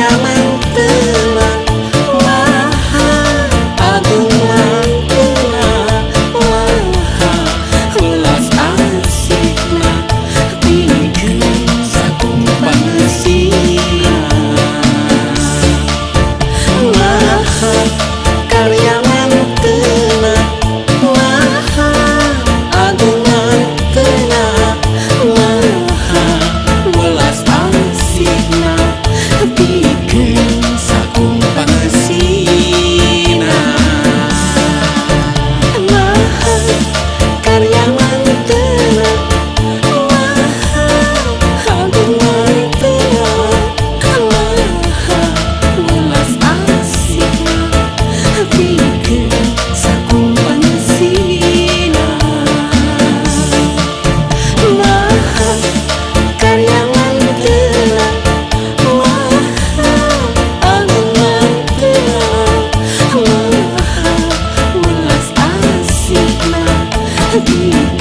minha mãe. Pangasi